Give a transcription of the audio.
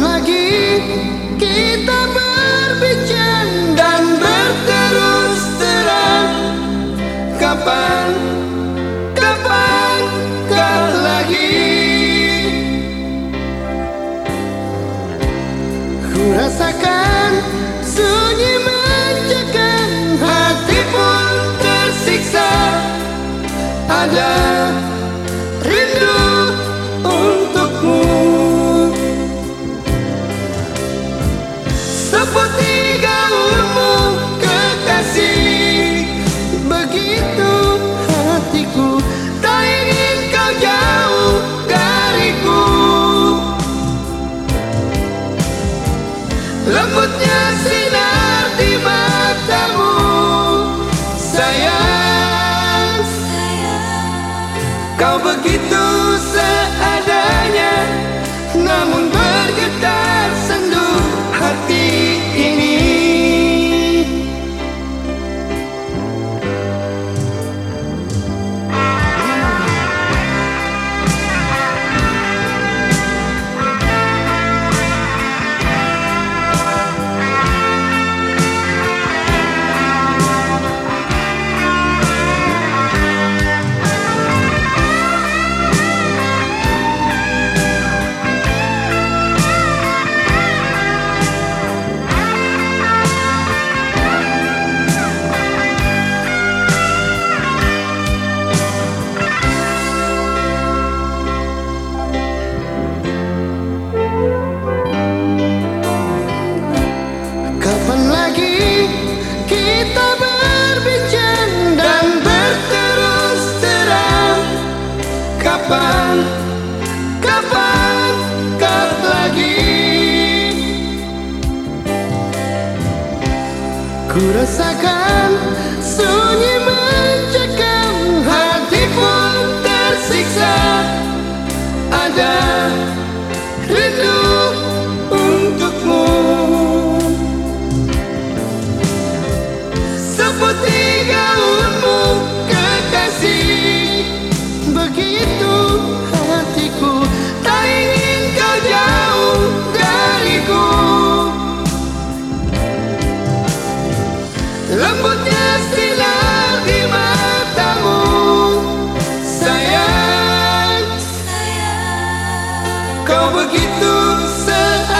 lagi. Kita berbincang dan berterus terang. Kapan, kapan kau lagi? Ku rasakan sunyi mencekam Hati pun tersiksa. Ada Lembutnya sinar di matamu. Sayang. Kau begitu seadanya Kita berbincang dan berterus terang. Kapan, kapan kau lagi? Ku rasakan Lembutnya sinar di matamu. Sayang Kau begitu sayang